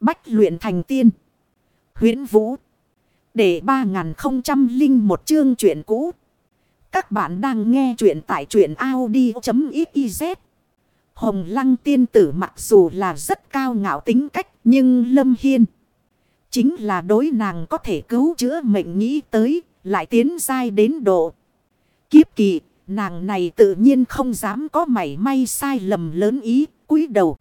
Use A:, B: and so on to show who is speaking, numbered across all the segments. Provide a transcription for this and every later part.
A: Bách luyện thành tiên. huyễn Vũ. Để 3001 chương truyện cũ. Các bạn đang nghe truyện tại truyện Audi.xyz. Hồng lăng tiên tử mặc dù là rất cao ngạo tính cách, nhưng Lâm Hiên. Chính là đối nàng có thể cứu chữa mệnh nghĩ tới, lại tiến dai đến độ. Kiếp kỳ nàng này tự nhiên không dám có mảy may sai lầm lớn ý, cúi đầu.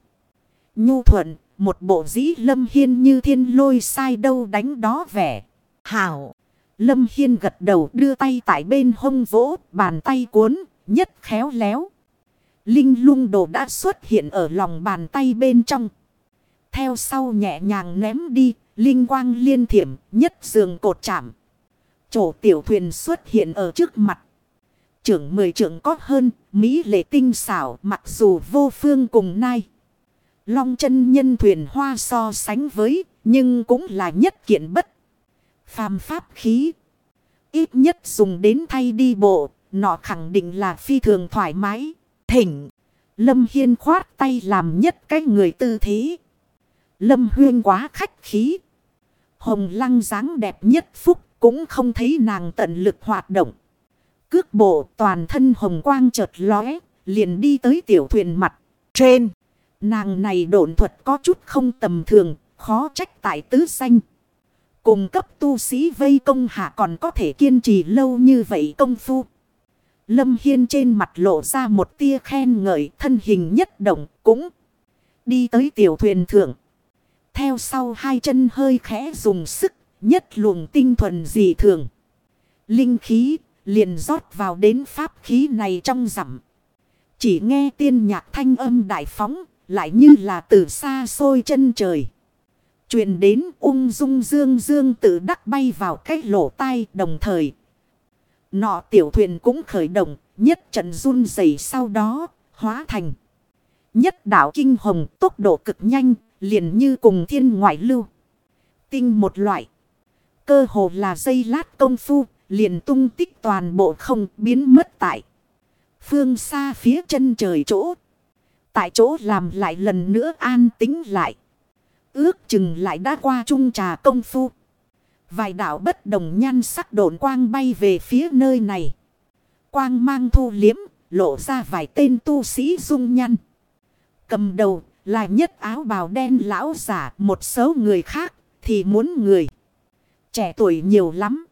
A: Nhu thuận một bộ dĩ Lâm Hiên như thiên lôi sai đâu đánh đó vẻ. Hảo. Lâm Hiên gật đầu đưa tay tại bên hông vỗ, bàn tay cuốn, nhất khéo léo. Linh lung đồ đã xuất hiện ở lòng bàn tay bên trong. Theo sau nhẹ nhàng ném đi, linh quang liên thiểm, nhất giường cột chạm. Chỗ tiểu thuyền xuất hiện ở trước mặt. Trưởng mười trưởng có hơn, Mỹ lệ tinh xảo mặc dù vô phương cùng nai. Long chân nhân thuyền hoa so sánh với, nhưng cũng là nhất kiện bất. Phàm pháp khí. Ít nhất dùng đến thay đi bộ, nọ khẳng định là phi thường thoải mái. Thỉnh. Lâm Hiên khoát tay làm nhất cái người tư thế. Lâm Huyên quá khách khí. Hồng lăng dáng đẹp nhất phúc cũng không thấy nàng tận lực hoạt động. Cước bộ toàn thân hồng quang chợt lóe, liền đi tới tiểu thuyền mặt. Trên. Nàng này độn thuật có chút không tầm thường, khó trách tại tứ xanh. Cùng cấp tu sĩ vây công hạ còn có thể kiên trì lâu như vậy công phu. Lâm Hiên trên mặt lộ ra một tia khen ngợi thân hình nhất động cũng đi tới tiểu thuyền thượng. Theo sau hai chân hơi khẽ dùng sức nhất luồng tinh thuần dị thường. Linh khí liền rót vào đến pháp khí này trong rằm. Chỉ nghe tiên nhạc thanh âm đại phóng lại như là từ xa xôi chân trời. truyền đến ung dung dương dương tự đắc bay vào cái lỗ tai đồng thời. Nọ tiểu thuyền cũng khởi động, nhất trận run rẩy sau đó, hóa thành. Nhất đảo kinh hồng tốc độ cực nhanh, liền như cùng thiên ngoại lưu. Tinh một loại. Cơ hồ là dây lát công phu, liền tung tích toàn bộ không biến mất tại. Phương xa phía chân trời chỗ. Tại chỗ làm lại lần nữa an tính lại. Ước chừng lại đã qua chung trà công phu. Vài đạo bất đồng nhan sắc độn quang bay về phía nơi này. Quang mang thu liếm, lộ ra vài tên tu sĩ dung nhăn. Cầm đầu là nhất áo bào đen lão giả một số người khác thì muốn người. Trẻ tuổi nhiều lắm.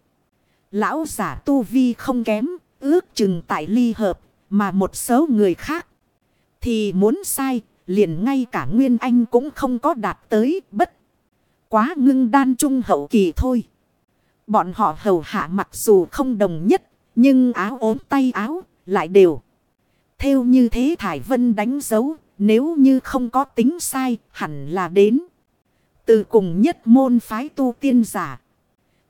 A: Lão giả tu vi không kém, ước chừng tại ly hợp, mà một số người khác thì muốn sai, liền ngay cả Nguyên Anh cũng không có đạt tới bất. Quá ngưng đan trung hậu kỳ thôi. Bọn họ hầu hạ mặc dù không đồng nhất, nhưng áo ốm tay áo lại đều. Theo như thế Thải Vân đánh dấu, nếu như không có tính sai, hẳn là đến. Từ cùng nhất môn phái tu tiên giả.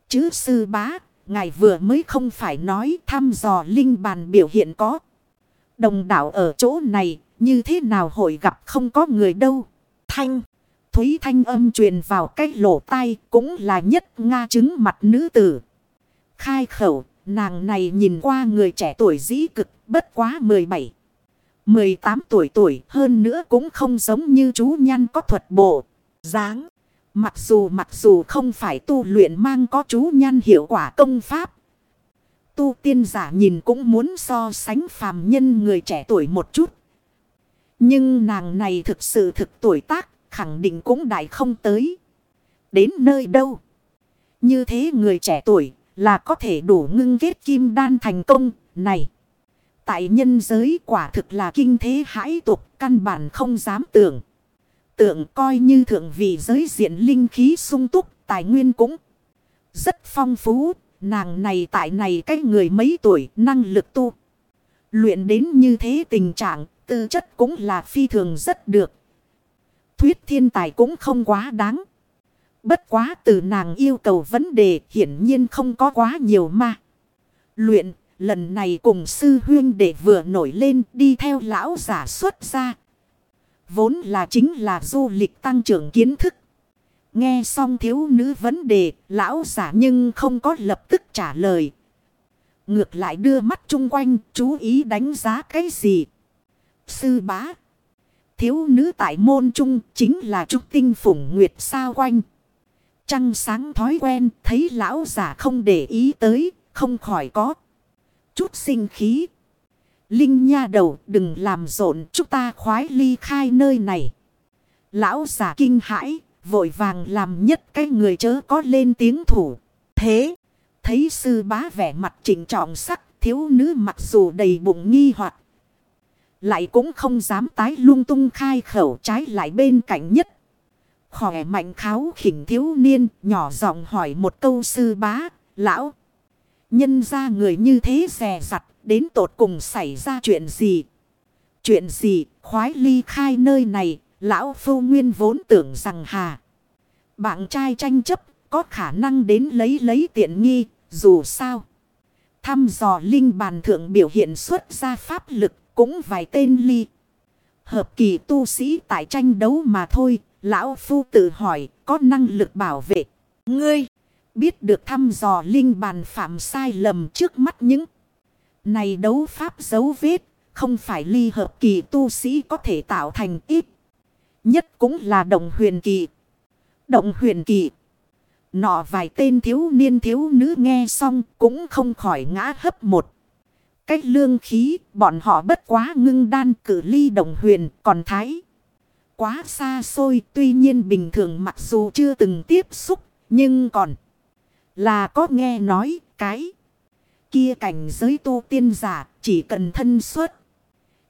A: Chứ sư bá, ngài vừa mới không phải nói thăm dò linh bàn biểu hiện có. Đồng đảo ở chỗ này, như thế nào hội gặp không có người đâu. Thanh. Thúy thanh âm truyền vào cái lỗ tai cũng là nhất Nga chứng mặt nữ tử. Khai khẩu, nàng này nhìn qua người trẻ tuổi dĩ cực, bất quá 17. 18 tuổi tuổi hơn nữa cũng không giống như chú nhăn có thuật bộ, dáng. Mặc dù mặc dù không phải tu luyện mang có chú nhăn hiệu quả công pháp. Tu tiên giả nhìn cũng muốn so sánh phàm nhân người trẻ tuổi một chút. Nhưng nàng này thực sự thực tuổi tác, khẳng định cũng đại không tới. Đến nơi đâu? Như thế người trẻ tuổi là có thể đủ ngưng kết kim đan thành công này. Tại nhân giới quả thực là kinh thế hãi tục căn bản không dám tưởng. Tưởng coi như thượng vị giới diện linh khí sung túc tài nguyên cũng rất phong phú. Nàng này tại này cái người mấy tuổi năng lực tu. Luyện đến như thế tình trạng tư chất cũng là phi thường rất được. Thuyết thiên tài cũng không quá đáng. Bất quá từ nàng yêu cầu vấn đề hiển nhiên không có quá nhiều mà. Luyện, lần này cùng sư huyên để vừa nổi lên đi theo lão giả xuất ra. Vốn là chính là du lịch tăng trưởng kiến thức. Nghe xong thiếu nữ vấn đề, lão giả nhưng không có lập tức trả lời. Ngược lại đưa mắt chung quanh, chú ý đánh giá cái gì. Sư bá. Thiếu nữ tại môn trung chính là trúc tinh phủng nguyệt sao quanh. Trăng sáng thói quen thấy lão giả không để ý tới, không khỏi có. Chút sinh khí. Linh nha đầu đừng làm rộn chúng ta khoái ly khai nơi này. Lão giả kinh hãi, vội vàng làm nhất cái người chớ có lên tiếng thủ. Thế, thấy sư bá vẻ mặt chỉnh trọng sắc, thiếu nữ mặc dù đầy bụng nghi hoặc lại cũng không dám tái lung tung khai khẩu trái lại bên cạnh nhất. Khỏe mạnh kháo khỉnh thiếu niên, nhỏ giọng hỏi một câu sư bá, lão. Nhân ra người như thế rè rặt, đến tột cùng xảy ra chuyện gì? Chuyện gì, khoái ly khai nơi này, lão phu nguyên vốn tưởng rằng hà. Bạn trai tranh chấp, có khả năng đến lấy lấy tiện nghi, dù sao. Thăm dò linh bàn thượng biểu hiện xuất ra pháp lực, cũng vài tên ly. Hợp kỳ tu sĩ tại tranh đấu mà thôi, lão phu tự hỏi, có năng lực bảo vệ. Ngươi, biết được thăm dò linh bàn phạm sai lầm trước mắt những này đấu pháp dấu vết, không phải ly hợp kỳ tu sĩ có thể tạo thành ít. Nhất cũng là động huyền kỳ. Động huyền kỳ. Nọ vài tên thiếu niên thiếu nữ nghe xong cũng không khỏi ngã hấp một. Cách lương khí, bọn họ bất quá ngưng đan cử ly đồng huyền, còn thái. Quá xa xôi, tuy nhiên bình thường mặc dù chưa từng tiếp xúc, nhưng còn là có nghe nói cái. Kia cảnh giới tu tiên giả chỉ cần thân xuất.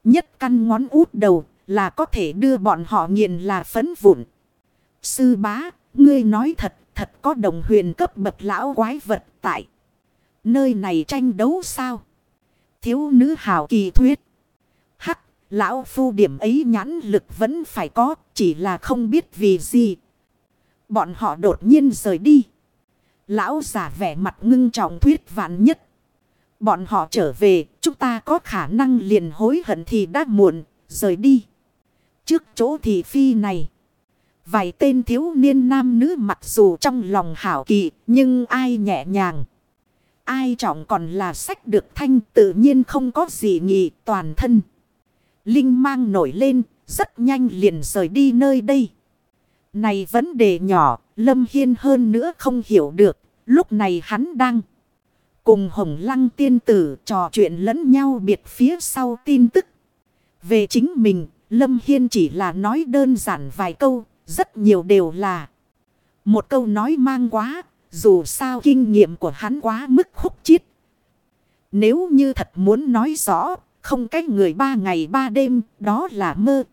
A: Nhất căn ngón út đầu là có thể đưa bọn họ nghiền là phấn vụn. Sư bá, ngươi nói thật, thật có đồng huyền cấp bậc lão quái vật tại. Nơi này tranh đấu sao? Thiếu nữ hào kỳ thuyết. Hắc, lão phu điểm ấy nhãn lực vẫn phải có, chỉ là không biết vì gì. Bọn họ đột nhiên rời đi. Lão giả vẻ mặt ngưng trọng thuyết vạn nhất. Bọn họ trở về, chúng ta có khả năng liền hối hận thì đã muộn, rời đi. Trước chỗ thị phi này. Vài tên thiếu niên nam nữ mặc dù trong lòng hảo kỳ, nhưng ai nhẹ nhàng. Ai trọng còn là sách được thanh tự nhiên không có gì nghị toàn thân. Linh mang nổi lên, rất nhanh liền rời đi nơi đây. Này vấn đề nhỏ, Lâm Hiên hơn nữa không hiểu được, lúc này hắn đang cùng Hồng Lăng tiên tử trò chuyện lẫn nhau biệt phía sau tin tức. Về chính mình, Lâm Hiên chỉ là nói đơn giản vài câu, rất nhiều đều là một câu nói mang quá, dù sao kinh nghiệm của hắn quá mức khúc chiết. Nếu như thật muốn nói rõ, không cách người ba ngày ba đêm, đó là mơ.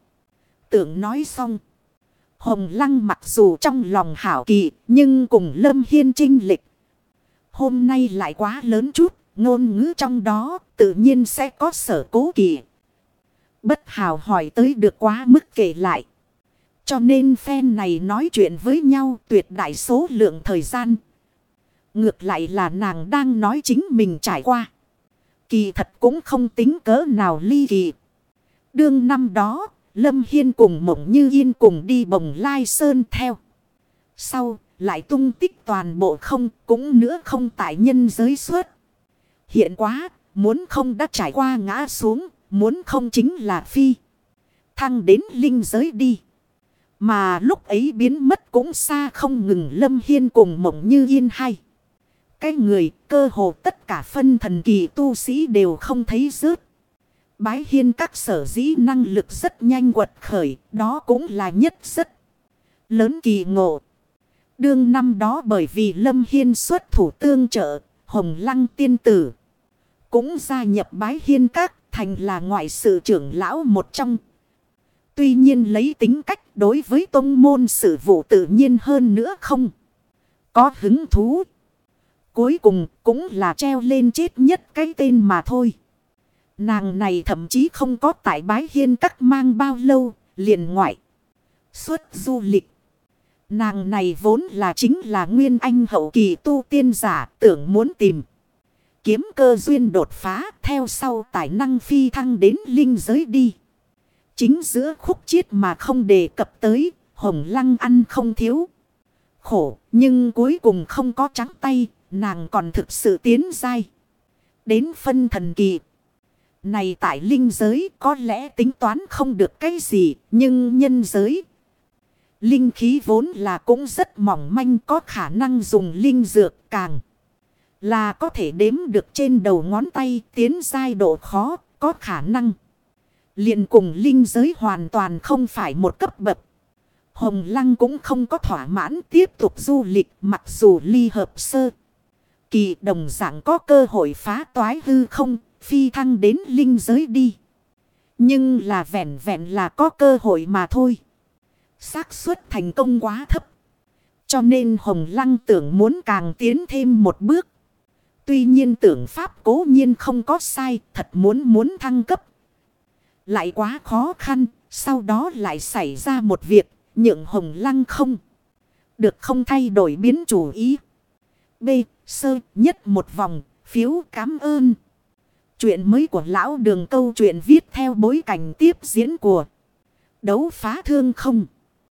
A: Tưởng nói xong. Hồng Lăng mặc dù trong lòng hảo kỳ, nhưng cùng Lâm Hiên trinh lịch. Hôm nay lại quá lớn chút, ngôn ngữ trong đó tự nhiên sẽ có sở cố kỳ. Bất hào hỏi tới được quá mức kể lại. Cho nên phen này nói chuyện với nhau tuyệt đại số lượng thời gian. Ngược lại là nàng đang nói chính mình trải qua. Kỳ thật cũng không tính cỡ nào ly kỳ. Đương năm đó, Lâm Hiên cùng Mộng Như Yên cùng đi bồng lai sơn theo. Sau, lại tung tích toàn bộ không, cũng nữa không tại nhân giới suốt. Hiện quá, muốn không đã trải qua ngã xuống, muốn không chính là phi. Thăng đến linh giới đi. Mà lúc ấy biến mất cũng xa không ngừng Lâm Hiên cùng Mộng Như Yên hay. Cái người cơ hồ tất cả phân thần kỳ tu sĩ đều không thấy rớt. Bái hiên các sở dĩ năng lực rất nhanh quật khởi, đó cũng là nhất rất lớn kỳ ngộ. Đương năm đó bởi vì Lâm Hiên xuất thủ tương trợ, Hồng Lăng tiên tử cũng gia nhập bái hiên các thành là ngoại sự trưởng lão một trong. Tuy nhiên lấy tính cách đối với tông môn sự vụ tự nhiên hơn nữa không. Có hứng thú. Cuối cùng cũng là treo lên chết nhất cái tên mà thôi. Nàng này thậm chí không có tại bái hiên các mang bao lâu, liền ngoại. Xuất du lịch. Nàng này vốn là chính là nguyên anh hậu kỳ tu tiên giả tưởng muốn tìm. Kiếm cơ duyên đột phá theo sau tài năng phi thăng đến linh giới đi. Chính giữa khúc chiết mà không đề cập tới, hồng lăng ăn không thiếu. Khổ, nhưng cuối cùng không có trắng tay, nàng còn thực sự tiến dai. Đến phân thần kỳ. này tại linh giới có lẽ tính toán không được cái gì, nhưng nhân giới. Linh khí vốn là cũng rất mỏng manh có khả năng dùng linh dược càng. Là có thể đếm được trên đầu ngón tay tiến dai độ khó, có khả năng. liền cùng linh giới hoàn toàn không phải một cấp bậc. Hồng Lăng cũng không có thỏa mãn tiếp tục du lịch mặc dù ly hợp sơ. Kỳ đồng dạng có cơ hội phá toái hư không, phi thăng đến linh giới đi. Nhưng là vẹn vẹn là có cơ hội mà thôi. xác suất thành công quá thấp. Cho nên Hồng Lăng tưởng muốn càng tiến thêm một bước. Tuy nhiên tưởng pháp cố nhiên không có sai, thật muốn muốn thăng cấp. Lại quá khó khăn, sau đó lại xảy ra một việc, nhượng Hồng Lăng không. Được không thay đổi biến chủ ý. B. Sơ nhất một vòng, phiếu cảm ơn. Chuyện mới của lão đường câu chuyện viết theo bối cảnh tiếp diễn của đấu phá thương không.